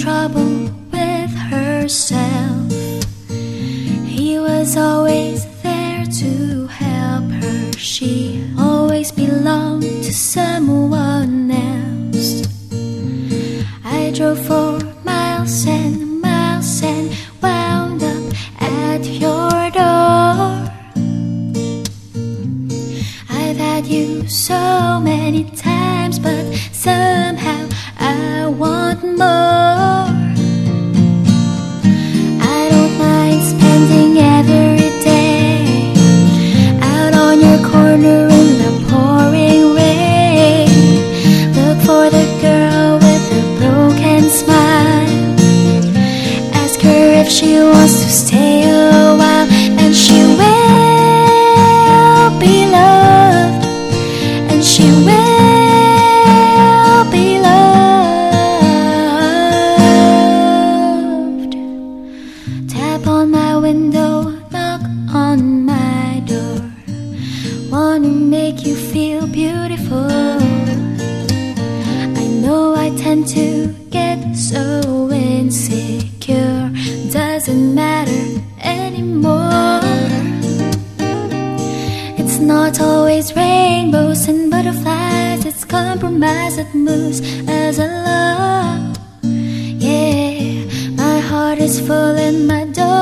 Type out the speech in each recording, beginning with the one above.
trouble with herself. He was always there to help her. She always belonged to someone else. I drove for miles and miles and wound up at your door. I've had you so many times, but somehow. Make you feel beautiful. I know I tend to get so insecure. Doesn't matter anymore. It's not always rainbows and butterflies, it's compromise that moves as a love. Yeah, my heart is full and my door's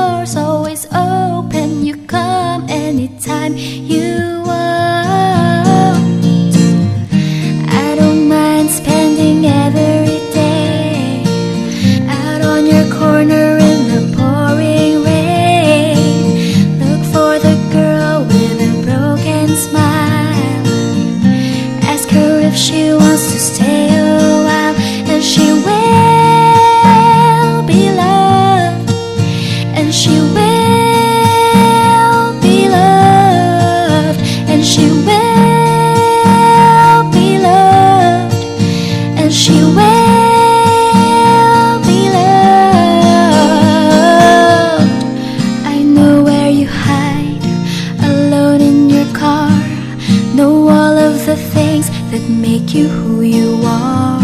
make you who you are.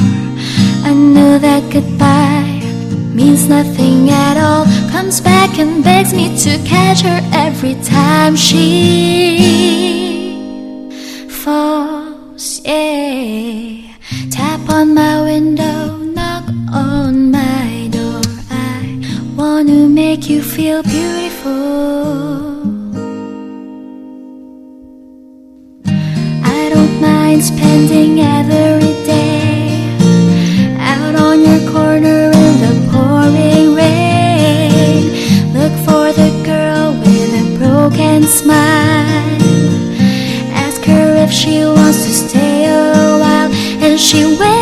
I know that goodbye means nothing at all. Comes back and begs me to catch her every time she falls. Yeah, tap on my window, knock on my door. I wanna make you feel beautiful. Mind spending every day out on your corner in the pouring rain. Look for the girl with a broken smile. Ask her if she wants to stay a while, and she will